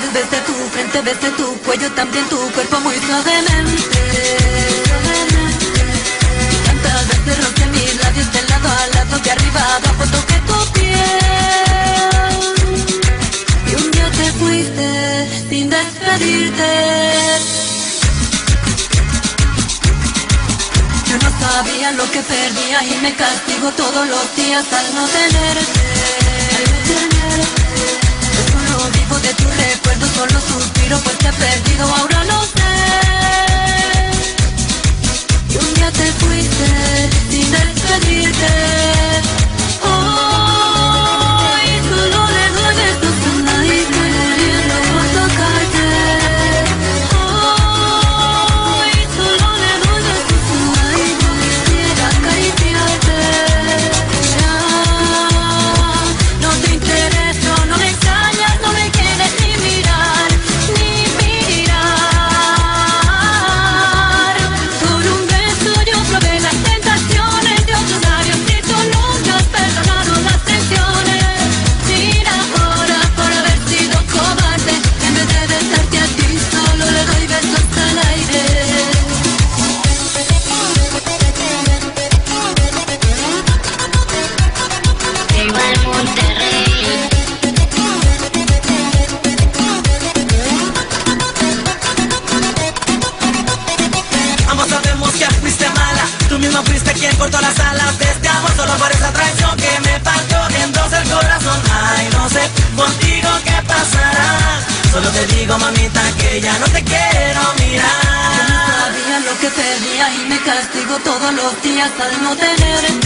te besé tu cuello, también tu cuerpo muy suavemente. Tantas veces roce mis labios de lado a lado, de arriba a abajo toqué tu piel. Y un día te fuiste sin despedirte. Yo no sabía lo que perdía y me castigo todos los días al no tenerte. Yo perdido, ahora lo sé. Y un día te fuiste sin despedirte. Ambos sabemos que fuiste mala. Tú misma fuiste quien cortó las alas de este amor. Solo por esa traición que me partió en dos el corazón. Ay, no sé contigo qué pasará. Solo te digo, mamita, que ya no te quiero mirar. Sabía lo que perdía y me castigo todos los días al no tenerte.